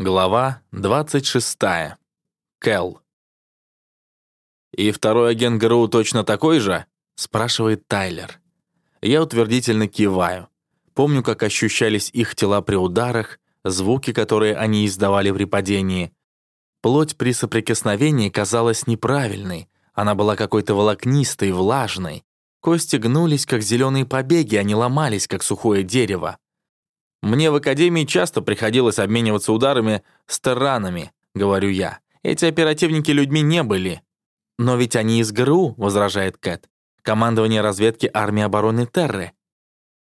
Глава 26. Кэл. «И второй агент ГРУ точно такой же?» — спрашивает Тайлер. Я утвердительно киваю. Помню, как ощущались их тела при ударах, звуки, которые они издавали при падении. Плоть при соприкосновении казалась неправильной, она была какой-то волокнистой, влажной. Кости гнулись, как зеленые побеги, они ломались, как сухое дерево. «Мне в академии часто приходилось обмениваться ударами с таранами», — говорю я. «Эти оперативники людьми не были». «Но ведь они из ГРУ», — возражает Кэт. «Командование разведки армии обороны Терры».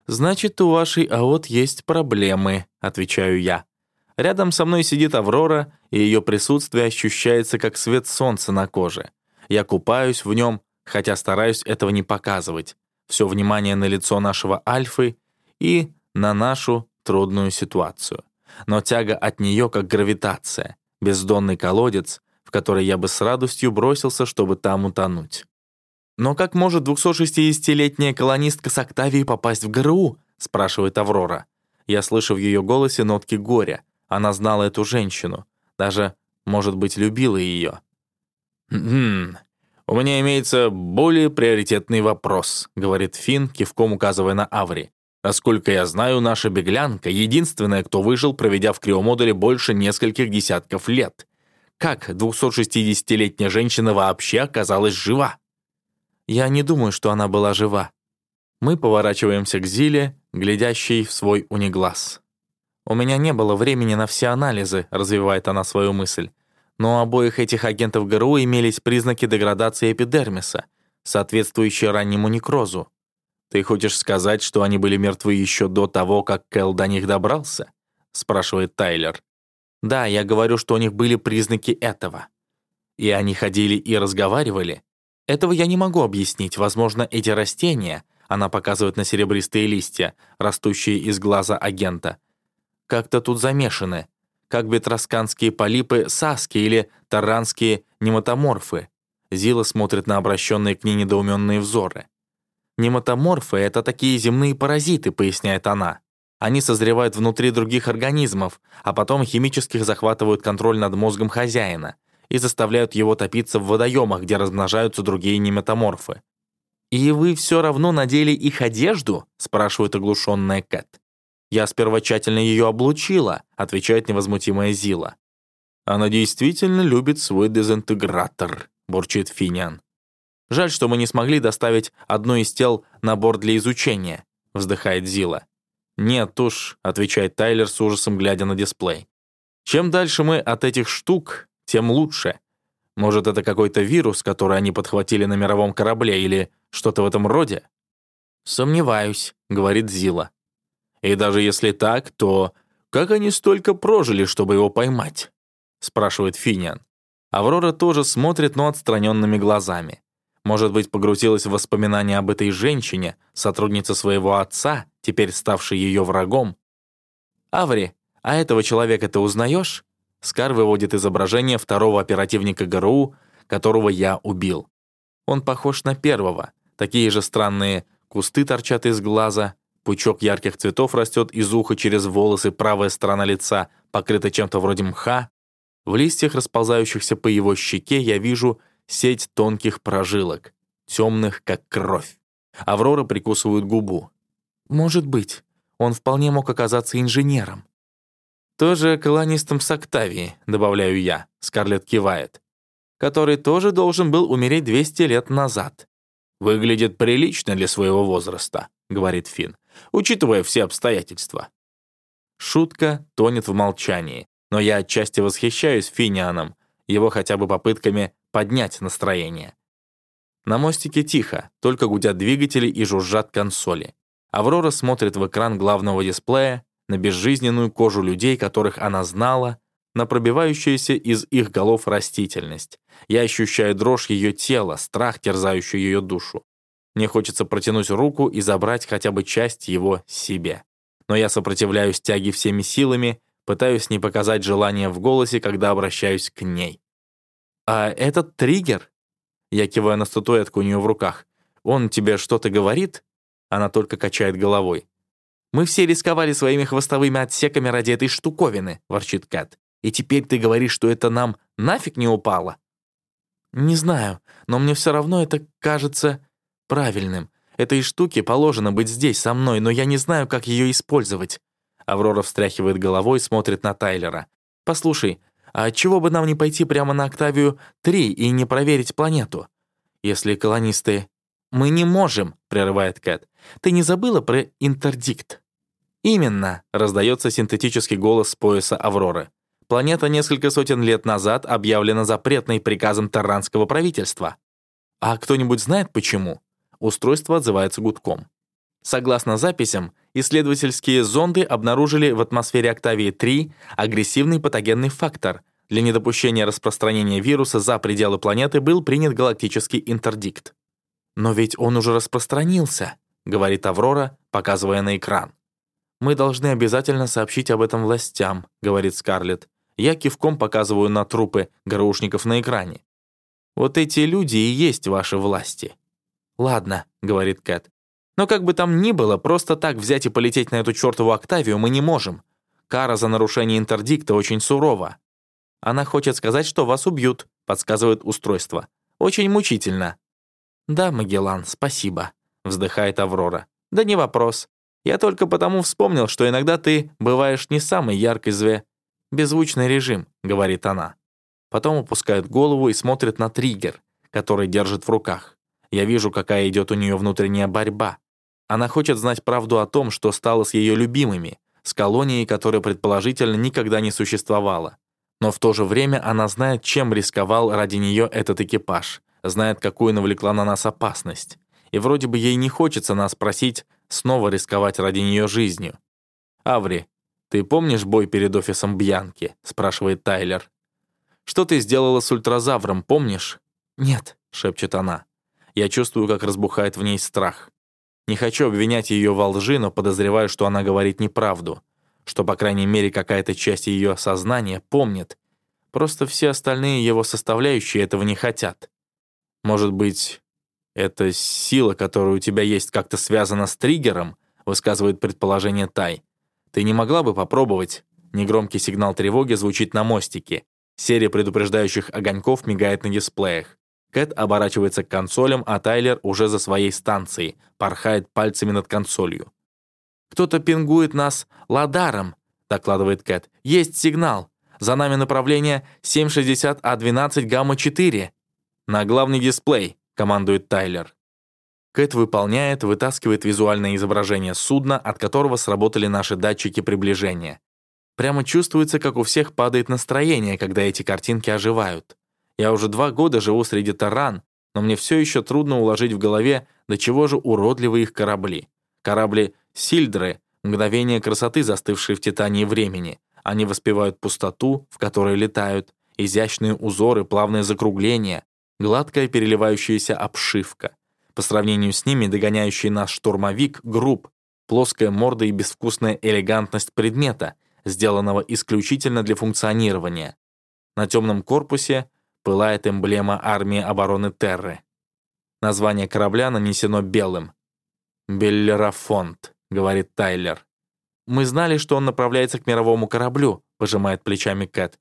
«Значит, у вашей АОТ есть проблемы», — отвечаю я. Рядом со мной сидит Аврора, и ее присутствие ощущается как свет солнца на коже. Я купаюсь в нем, хотя стараюсь этого не показывать. Все внимание на лицо нашего Альфы и на нашу трудную ситуацию. Но тяга от нее как гравитация, бездонный колодец, в который я бы с радостью бросился, чтобы там утонуть. «Но как может 260-летняя колонистка с Октавией попасть в ГРУ?» — спрашивает Аврора. Я слышу в ее голосе нотки горя. Она знала эту женщину. Даже, может быть, любила ее. «Хм, у меня имеется более приоритетный вопрос», — говорит Финн, кивком указывая на Аври. Насколько я знаю, наша беглянка — единственная, кто выжил, проведя в криомодуле больше нескольких десятков лет. Как 260-летняя женщина вообще оказалась жива? Я не думаю, что она была жива. Мы поворачиваемся к Зиле, глядящей в свой униглаз. «У меня не было времени на все анализы», — развивает она свою мысль. «Но у обоих этих агентов ГРУ имелись признаки деградации эпидермиса, соответствующие раннему некрозу. «Ты хочешь сказать, что они были мертвы еще до того, как Кэл до них добрался?» — спрашивает Тайлер. «Да, я говорю, что у них были признаки этого. И они ходили и разговаривали. Этого я не могу объяснить. Возможно, эти растения, она показывает на серебристые листья, растущие из глаза агента, как-то тут замешаны, как бетросканские полипы саски или таранские нематоморфы. Зила смотрит на обращенные к ней недоуменные взоры. Нематоморфы — это такие земные паразиты, поясняет она. Они созревают внутри других организмов, а потом химически захватывают контроль над мозгом хозяина и заставляют его топиться в водоемах, где размножаются другие неметаморфы. «И вы все равно надели их одежду?» — спрашивает оглушенная Кэт. «Я сперва тщательно ее облучила», — отвечает невозмутимая Зила. «Она действительно любит свой дезинтегратор», — бурчит Финиан. Жаль, что мы не смогли доставить одно из тел на борт для изучения», — вздыхает Зила. «Нет уж», — отвечает Тайлер с ужасом, глядя на дисплей. «Чем дальше мы от этих штук, тем лучше. Может, это какой-то вирус, который они подхватили на мировом корабле или что-то в этом роде?» «Сомневаюсь», — говорит Зила. «И даже если так, то как они столько прожили, чтобы его поймать?» — спрашивает Финиан. Аврора тоже смотрит, но отстраненными глазами. Может быть, погрузилась в воспоминания об этой женщине, сотруднице своего отца, теперь ставшей ее врагом. «Аври, а этого человека ты узнаешь?» Скар выводит изображение второго оперативника ГРУ, которого я убил. Он похож на первого. Такие же странные кусты торчат из глаза, пучок ярких цветов растет из уха через волосы, правая сторона лица покрыта чем-то вроде мха. В листьях, расползающихся по его щеке, я вижу сеть тонких прожилок, темных, как кровь. Аврора прикусывает губу. «Может быть. Он вполне мог оказаться инженером». «Тоже колонистом с Октавии», — добавляю я, — Скарлетт кивает. «Который тоже должен был умереть 200 лет назад». «Выглядит прилично для своего возраста», — говорит Финн, учитывая все обстоятельства. Шутка тонет в молчании, но я отчасти восхищаюсь Финианом, его хотя бы попытками поднять настроение. На мостике тихо, только гудят двигатели и жужжат консоли. Аврора смотрит в экран главного дисплея, на безжизненную кожу людей, которых она знала, на пробивающуюся из их голов растительность. Я ощущаю дрожь ее тела, страх, терзающий ее душу. Мне хочется протянуть руку и забрать хотя бы часть его себе. Но я сопротивляюсь тяге всеми силами, пытаюсь не показать желания в голосе, когда обращаюсь к ней. «А этот триггер?» Я киваю на статуэтку у нее в руках. «Он тебе что-то говорит?» Она только качает головой. «Мы все рисковали своими хвостовыми отсеками ради этой штуковины», — ворчит Кэт. И теперь ты говоришь, что это нам нафиг не упало? Не знаю, но мне все равно это кажется правильным. Этой штуке положено быть здесь, со мной, но я не знаю, как ее использовать. Аврора встряхивает головой и смотрит на Тайлера. «Послушай, а чего бы нам не пойти прямо на Октавию-3 и не проверить планету? Если колонисты...» «Мы не можем», — прерывает Кэт. «Ты не забыла про интердикт?» «Именно», — раздается синтетический голос с пояса Авроры. Планета несколько сотен лет назад объявлена запретной приказом Тарранского правительства. А кто-нибудь знает почему? Устройство отзывается гудком. Согласно записям, исследовательские зонды обнаружили в атмосфере Октавии-3 агрессивный патогенный фактор. Для недопущения распространения вируса за пределы планеты был принят галактический интердикт. «Но ведь он уже распространился», — говорит Аврора, показывая на экран. «Мы должны обязательно сообщить об этом властям», — говорит Скарлетт. Я кивком показываю на трупы ГРУшников на экране. «Вот эти люди и есть ваши власти». «Ладно», — говорит Кэт. «Но как бы там ни было, просто так взять и полететь на эту чертову Октавию мы не можем. Кара за нарушение интердикта очень сурова. Она хочет сказать, что вас убьют», — подсказывает устройство. «Очень мучительно». «Да, Магеллан, спасибо», — вздыхает Аврора. «Да не вопрос. Я только потому вспомнил, что иногда ты бываешь не самой яркой зве...» «Беззвучный режим», — говорит она. Потом опускает голову и смотрит на триггер, который держит в руках. Я вижу, какая идет у нее внутренняя борьба. Она хочет знать правду о том, что стало с ее любимыми, с колонией, которая предположительно никогда не существовала. Но в то же время она знает, чем рисковал ради нее этот экипаж, знает, какую навлекла на нас опасность. И вроде бы ей не хочется нас просить снова рисковать ради нее жизнью. «Аври, «Ты помнишь бой перед офисом Бьянки?» — спрашивает Тайлер. «Что ты сделала с ультразавром, помнишь?» «Нет», — шепчет она. Я чувствую, как разбухает в ней страх. Не хочу обвинять ее во лжи, но подозреваю, что она говорит неправду, что, по крайней мере, какая-то часть ее сознания помнит. Просто все остальные его составляющие этого не хотят. Может быть, эта сила, которая у тебя есть, как-то связана с триггером, высказывает предположение Тай. Ты не могла бы попробовать?» Негромкий сигнал тревоги звучит на мостике. Серия предупреждающих огоньков мигает на дисплеях. Кэт оборачивается к консолям, а Тайлер уже за своей станцией, порхает пальцами над консолью. «Кто-то пингует нас ладаром», — докладывает Кэт. «Есть сигнал. За нами направление 760А12 гамма-4». «На главный дисплей», — командует Тайлер. Кэт выполняет, вытаскивает визуальное изображение судна, от которого сработали наши датчики приближения. Прямо чувствуется, как у всех падает настроение, когда эти картинки оживают. Я уже два года живу среди таран, но мне все еще трудно уложить в голове, до чего же уродливы их корабли. Корабли «Сильдры» — мгновение красоты, застывшие в титании времени. Они воспевают пустоту, в которой летают, изящные узоры, плавные закругления, гладкая переливающаяся обшивка. По сравнению с ними догоняющий нас штурмовик груб, плоская морда и безвкусная элегантность предмета, сделанного исключительно для функционирования. На темном корпусе пылает эмблема армии обороны Терры. Название корабля нанесено белым. «Беллерафонт», — говорит Тайлер. «Мы знали, что он направляется к мировому кораблю», — пожимает плечами Кэт.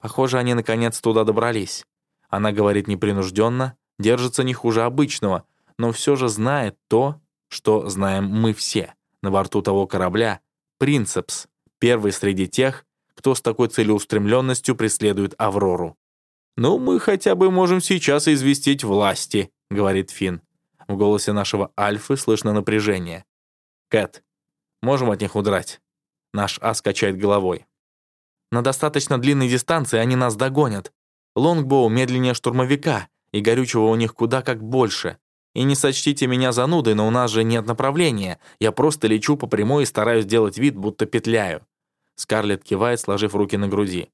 «Похоже, они наконец туда добрались». Она говорит непринужденно, держится не хуже обычного, но все же знает то, что знаем мы все. На борту того корабля Принцепс, первый среди тех, кто с такой целеустремленностью преследует Аврору. «Ну, мы хотя бы можем сейчас известить власти», — говорит Финн. В голосе нашего Альфы слышно напряжение. «Кэт, можем от них удрать?» Наш Ас качает головой. «На достаточно длинной дистанции они нас догонят. Лонгбоу медленнее штурмовика, и горючего у них куда как больше. И не сочтите меня занудой, но у нас же нет направления. Я просто лечу по прямой и стараюсь делать вид, будто петляю». Скарлетт кивает, сложив руки на груди.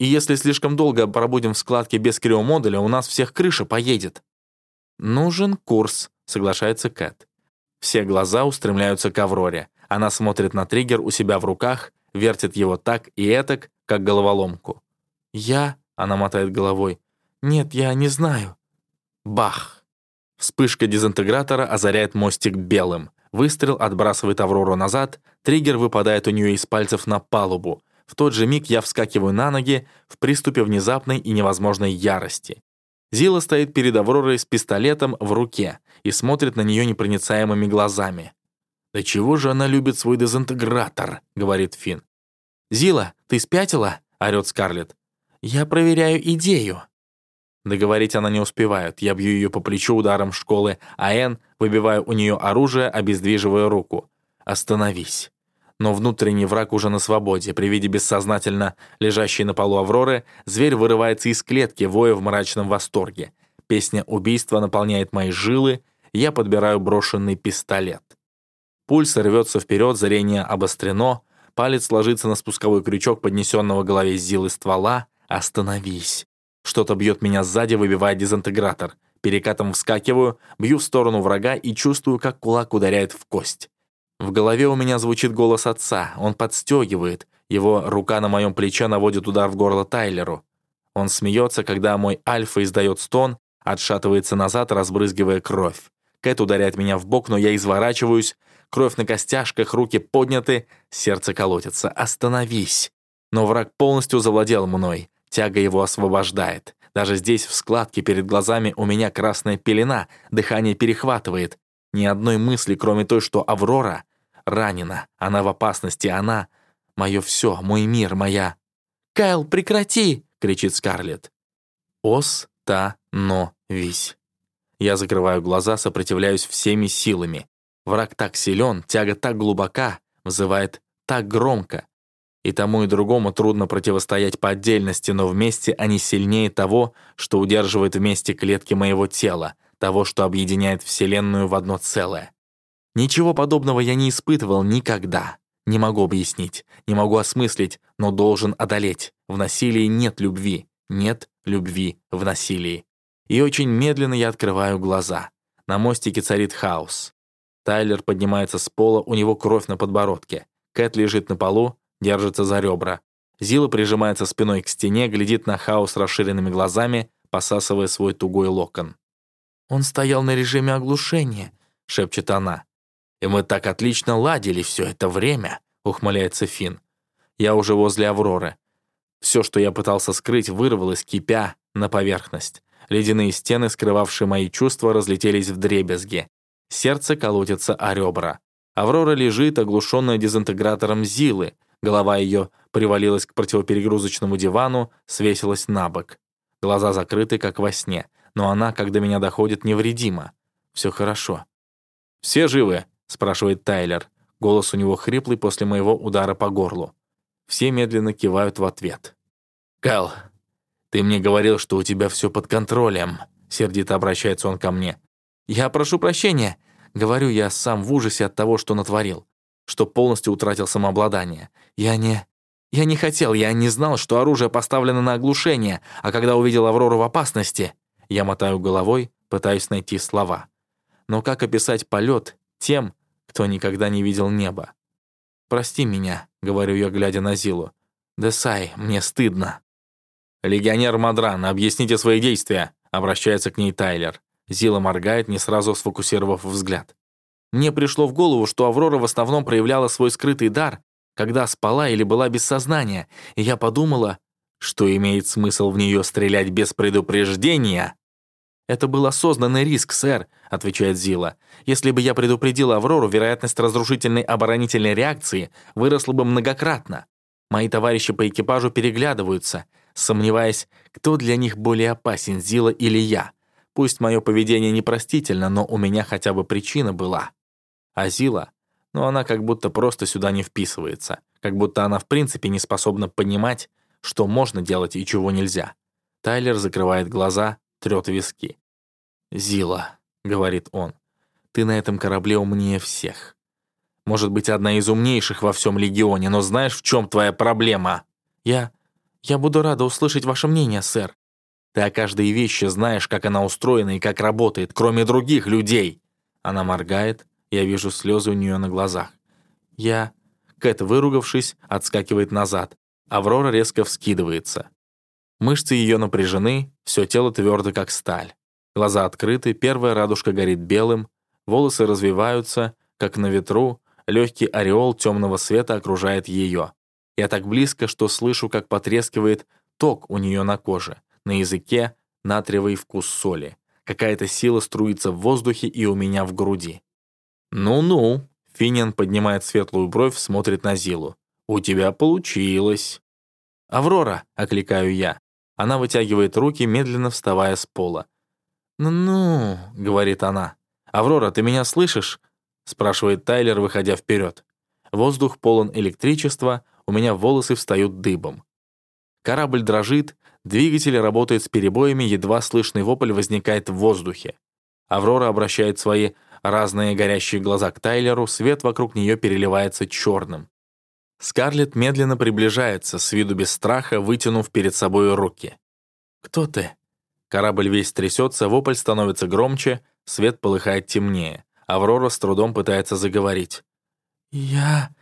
«И если слишком долго пробудем в складке без криомодуля, у нас всех крыша поедет». «Нужен курс», — соглашается Кэт. Все глаза устремляются к Авроре. Она смотрит на триггер у себя в руках, вертит его так и этак, как головоломку. «Я...» — она мотает головой. «Нет, я не знаю». Бах! Вспышка дезинтегратора озаряет мостик белым. Выстрел отбрасывает Аврору назад, триггер выпадает у нее из пальцев на палубу. В тот же миг я вскакиваю на ноги в приступе внезапной и невозможной ярости. Зила стоит перед Авророй с пистолетом в руке и смотрит на нее непроницаемыми глазами. «Да чего же она любит свой дезинтегратор?» — говорит Финн. «Зила, ты спятила?» — орёт Скарлетт. «Я проверяю идею». Договорить она не успевает. Я бью ее по плечу ударом школы, а Энн выбиваю у нее оружие, обездвиживая руку. «Остановись». Но внутренний враг уже на свободе. При виде бессознательно лежащей на полу Авроры, зверь вырывается из клетки, воя в мрачном восторге. Песня убийства наполняет мои жилы, я подбираю брошенный пистолет. Пульс рвется вперед, зрение обострено, палец ложится на спусковой крючок поднесенного голове Зилы ствола. «Остановись!» Что-то бьет меня сзади, выбивая дезинтегратор. Перекатом вскакиваю, бью в сторону врага и чувствую, как кулак ударяет в кость. В голове у меня звучит голос отца, он подстегивает. Его рука на моем плече наводит удар в горло Тайлеру. Он смеется, когда мой альфа издает стон, отшатывается назад, разбрызгивая кровь. Кэт ударяет меня в бок, но я изворачиваюсь. Кровь на костяшках, руки подняты, сердце колотится. «Остановись!» Но враг полностью завладел мной. Тяга его освобождает. Даже здесь, в складке перед глазами, у меня красная пелена, дыхание перехватывает. Ни одной мысли, кроме той, что Аврора ранена, она в опасности, она — мое все, мой мир, моя... «Кайл, прекрати!» — кричит Скарлетт. «Ос, та, но, вись». Я закрываю глаза, сопротивляюсь всеми силами. Враг так силен, тяга так глубока, вызывает так громко. И тому и другому трудно противостоять по отдельности, но вместе они сильнее того, что удерживает вместе клетки моего тела, того, что объединяет Вселенную в одно целое. Ничего подобного я не испытывал никогда. Не могу объяснить, не могу осмыслить, но должен одолеть. В насилии нет любви, нет любви в насилии. И очень медленно я открываю глаза. На мостике царит хаос. Тайлер поднимается с пола, у него кровь на подбородке. Кэт лежит на полу, держится за ребра. Зила прижимается спиной к стене, глядит на хаос расширенными глазами, посасывая свой тугой локон. «Он стоял на режиме оглушения», — шепчет она. «И мы так отлично ладили все это время», — ухмыляется Финн. «Я уже возле Авроры. Все, что я пытался скрыть, вырвалось, кипя на поверхность. Ледяные стены, скрывавшие мои чувства, разлетелись в дребезги. Сердце колотится о ребра. Аврора лежит, оглушенная дезинтегратором Зилы. Голова ее привалилась к противоперегрузочному дивану, свесилась на бок. Глаза закрыты, как во сне, но она, когда меня доходит, невредима. Все хорошо. «Все живы?» — спрашивает Тайлер. Голос у него хриплый после моего удара по горлу. Все медленно кивают в ответ. «Кал, ты мне говорил, что у тебя все под контролем», — сердито обращается он ко мне. «Я прошу прощения», — говорю я сам в ужасе от того, что натворил, что полностью утратил самообладание. «Я не... Я не хотел, я не знал, что оружие поставлено на оглушение, а когда увидел Аврору в опасности...» Я мотаю головой, пытаюсь найти слова. Но как описать полет тем, кто никогда не видел неба? «Прости меня», — говорю я, глядя на Зилу. «Десай, мне стыдно». «Легионер Мадран, объясните свои действия», — обращается к ней Тайлер. Зила моргает, не сразу сфокусировав взгляд. Мне пришло в голову, что Аврора в основном проявляла свой скрытый дар, когда спала или была без сознания, и я подумала, что имеет смысл в нее стрелять без предупреждения. «Это был осознанный риск, сэр», — отвечает Зила. «Если бы я предупредила Аврору, вероятность разрушительной оборонительной реакции выросла бы многократно. Мои товарищи по экипажу переглядываются, сомневаясь, кто для них более опасен, Зила или я. Пусть мое поведение непростительно, но у меня хотя бы причина была. А Зила, ну она как будто просто сюда не вписывается, как будто она в принципе не способна понимать, что можно делать и чего нельзя. Тайлер закрывает глаза, трёт виски. «Зила», — говорит он, — «ты на этом корабле умнее всех. Может быть, одна из умнейших во всем Легионе, но знаешь, в чем твоя проблема?» «Я... я буду рада услышать ваше мнение, сэр». «Ты о каждой вещи знаешь, как она устроена и как работает, кроме других людей». Она моргает, я вижу слезы у нее на глазах. «Я...» Кэт, выругавшись, отскакивает назад. Аврора резко вскидывается. Мышцы ее напряжены, все тело твердо, как сталь. Глаза открыты, первая радужка горит белым, волосы развиваются, как на ветру, легкий ореол темного света окружает ее. Я так близко, что слышу, как потрескивает ток у нее на коже. На языке натриевый вкус соли. Какая-то сила струится в воздухе и у меня в груди. «Ну-ну», — Финиан поднимает светлую бровь, смотрит на Зилу. «У тебя получилось». «Аврора», — окликаю я. Она вытягивает руки, медленно вставая с пола. «Ну-ну», — говорит она. «Аврора, ты меня слышишь?» — спрашивает Тайлер, выходя вперед. Воздух полон электричества, у меня волосы встают дыбом. Корабль дрожит, двигатель работает с перебоями, едва слышный вопль возникает в воздухе. Аврора обращает свои разные горящие глаза к Тайлеру, свет вокруг нее переливается черным. Скарлетт медленно приближается, с виду без страха, вытянув перед собой руки. «Кто ты?» Корабль весь трясется, вопль становится громче, свет полыхает темнее. Аврора с трудом пытается заговорить. «Я...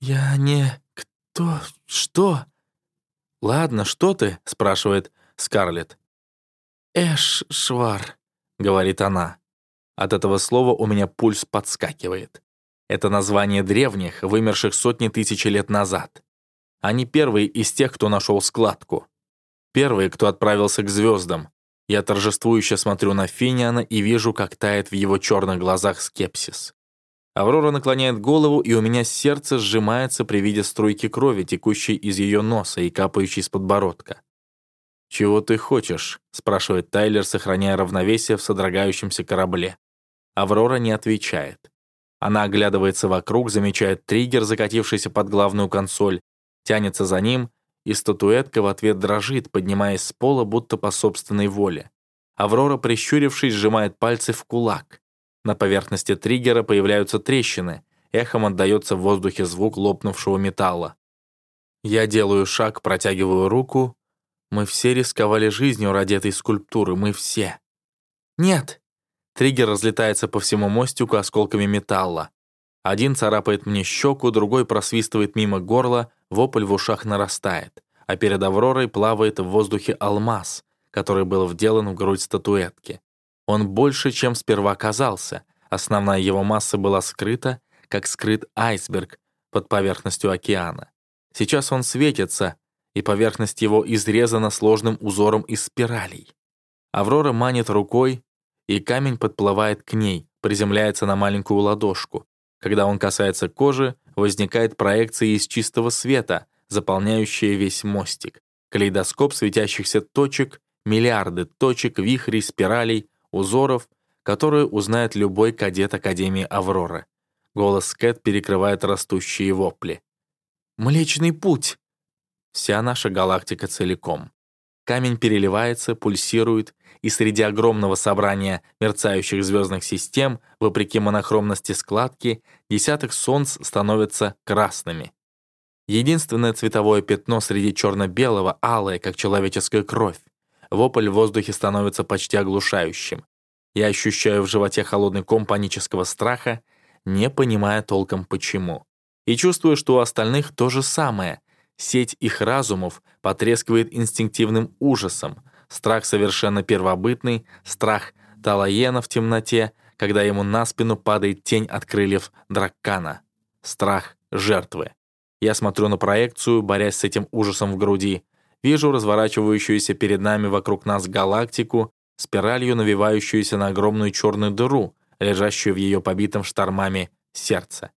я не... кто... что?» «Ладно, что ты?» — спрашивает Скарлетт. «Эш-швар», — говорит она. От этого слова у меня пульс подскакивает. Это название древних, вымерших сотни тысяч лет назад. Они первые из тех, кто нашел складку. Первые, кто отправился к звездам. Я торжествующе смотрю на Финиана и вижу, как тает в его черных глазах скепсис. Аврора наклоняет голову, и у меня сердце сжимается при виде струйки крови, текущей из ее носа и капающей с подбородка. «Чего ты хочешь?» — спрашивает Тайлер, сохраняя равновесие в содрогающемся корабле. Аврора не отвечает. Она оглядывается вокруг, замечает триггер, закатившийся под главную консоль, тянется за ним, и статуэтка в ответ дрожит, поднимаясь с пола, будто по собственной воле. Аврора, прищурившись, сжимает пальцы в кулак. На поверхности триггера появляются трещины, эхом отдается в воздухе звук лопнувшего металла. Я делаю шаг, протягиваю руку. Мы все рисковали жизнью ради этой скульптуры, мы все. Нет! Триггер разлетается по всему мостику осколками металла. Один царапает мне щеку, другой просвистывает мимо горла, вопль в ушах нарастает, а перед Авророй плавает в воздухе алмаз, который был вделан в грудь статуэтки. Он больше, чем сперва казался, основная его масса была скрыта, как скрыт айсберг под поверхностью океана. Сейчас он светится, и поверхность его изрезана сложным узором из спиралей. Аврора манит рукой, и камень подплывает к ней, приземляется на маленькую ладошку. Когда он касается кожи, возникает проекция из чистого света, заполняющая весь мостик. Калейдоскоп светящихся точек, миллиарды точек, вихрей, спиралей, узоров, которые узнает любой кадет Академии Авроры. Голос Кэт перекрывает растущие вопли. «Млечный путь!» Вся наша галактика целиком. Камень переливается, пульсирует, и среди огромного собрания мерцающих звездных систем, вопреки монохромности складки, десяток солнц становятся красными. Единственное цветовое пятно среди черно-белого, алое, как человеческая кровь. Вопль в воздухе становится почти оглушающим. Я ощущаю в животе холодный ком панического страха, не понимая толком почему. И чувствую, что у остальных то же самое. Сеть их разумов потрескивает инстинктивным ужасом, Страх совершенно первобытный, страх Талаена в темноте, когда ему на спину падает тень от крыльев драккана. Страх жертвы. Я смотрю на проекцию, борясь с этим ужасом в груди. Вижу разворачивающуюся перед нами вокруг нас галактику, спиралью навивающуюся на огромную черную дыру, лежащую в ее побитом штормами сердце.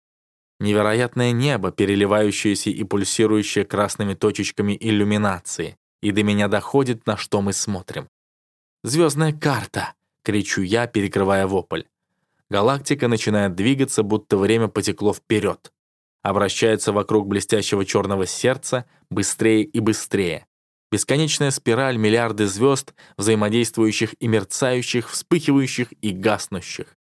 Невероятное небо, переливающееся и пульсирующее красными точечками иллюминации и до меня доходит, на что мы смотрим. «Звездная карта!» — кричу я, перекрывая вопль. Галактика начинает двигаться, будто время потекло вперед. Обращается вокруг блестящего черного сердца быстрее и быстрее. Бесконечная спираль миллиарды звезд, взаимодействующих и мерцающих, вспыхивающих и гаснущих.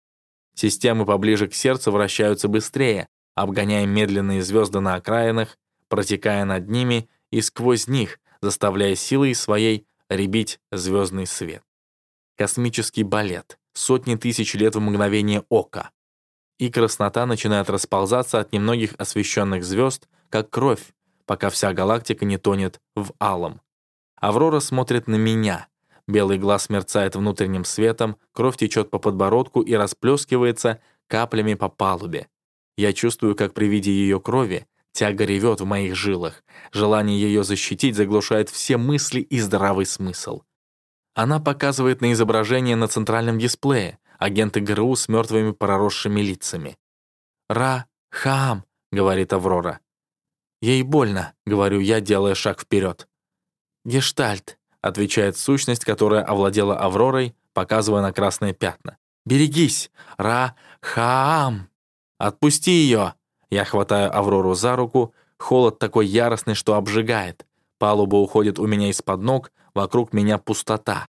Системы поближе к сердцу вращаются быстрее, обгоняя медленные звезды на окраинах, протекая над ними и сквозь них, заставляя силой своей ребить звездный свет. Космический балет, сотни тысяч лет в мгновение ока. И краснота начинает расползаться от немногих освещенных звезд, как кровь, пока вся галактика не тонет в алом. Аврора смотрит на меня. Белый глаз мерцает внутренним светом, кровь течет по подбородку и расплескивается каплями по палубе. Я чувствую, как при виде ее крови Тяга ревет в моих жилах. Желание ее защитить заглушает все мысли и здравый смысл. Она показывает на изображение на центральном дисплее агенты ГРУ с мертвыми проросшими лицами. «Ра, Хаам», — говорит Аврора. «Ей больно», — говорю я, делая шаг вперед. «Гештальт», — отвечает сущность, которая овладела Авророй, показывая на красные пятна. «Берегись! Ра, Хаам!» «Отпусти ее!» Я хватаю Аврору за руку, холод такой яростный, что обжигает. Палуба уходит у меня из-под ног, вокруг меня пустота.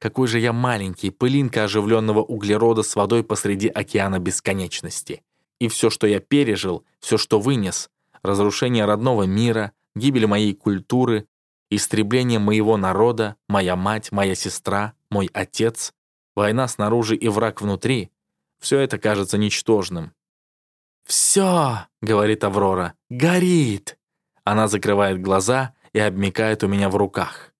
Какой же я маленький, пылинка оживленного углерода с водой посреди океана бесконечности. И все, что я пережил, все, что вынес, разрушение родного мира, гибель моей культуры, истребление моего народа, моя мать, моя сестра, мой отец, война снаружи и враг внутри, все это кажется ничтожным. «Все!» — говорит Аврора. «Горит!» Она закрывает глаза и обмикает у меня в руках.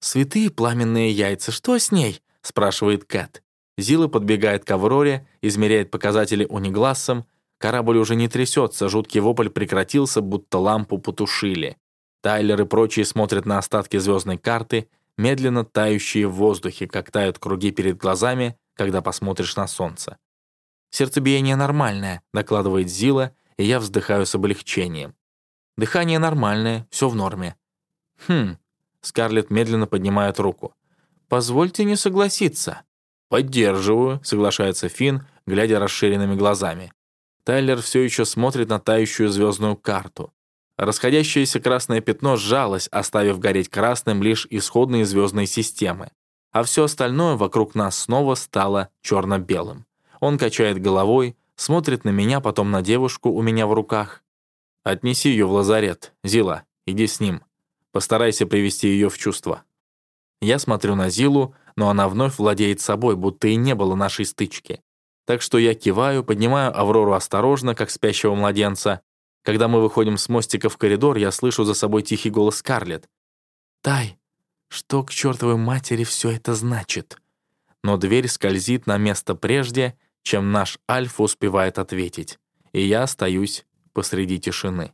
«Святые пламенные яйца, что с ней?» — спрашивает Кэт. Зила подбегает к Авроре, измеряет показатели униглассом. Корабль уже не трясется, жуткий вопль прекратился, будто лампу потушили. Тайлер и прочие смотрят на остатки звездной карты, медленно тающие в воздухе, как тают круги перед глазами, когда посмотришь на солнце. «Сердцебиение нормальное», — докладывает Зила, и я вздыхаю с облегчением. «Дыхание нормальное, все в норме». «Хм», — Скарлетт медленно поднимает руку. «Позвольте не согласиться». «Поддерживаю», — соглашается Финн, глядя расширенными глазами. Тайлер все еще смотрит на тающую звездную карту. Расходящееся красное пятно сжалось, оставив гореть красным лишь исходные звездные системы. А все остальное вокруг нас снова стало черно-белым. Он качает головой, смотрит на меня, потом на девушку у меня в руках. «Отнеси ее в лазарет. Зила, иди с ним. Постарайся привести ее в чувство». Я смотрю на Зилу, но она вновь владеет собой, будто и не было нашей стычки. Так что я киваю, поднимаю Аврору осторожно, как спящего младенца. Когда мы выходим с мостика в коридор, я слышу за собой тихий голос Скарлетт. «Тай, что к чертовой матери все это значит?» Но дверь скользит на место прежде, чем наш Альфа успевает ответить, и я остаюсь посреди тишины.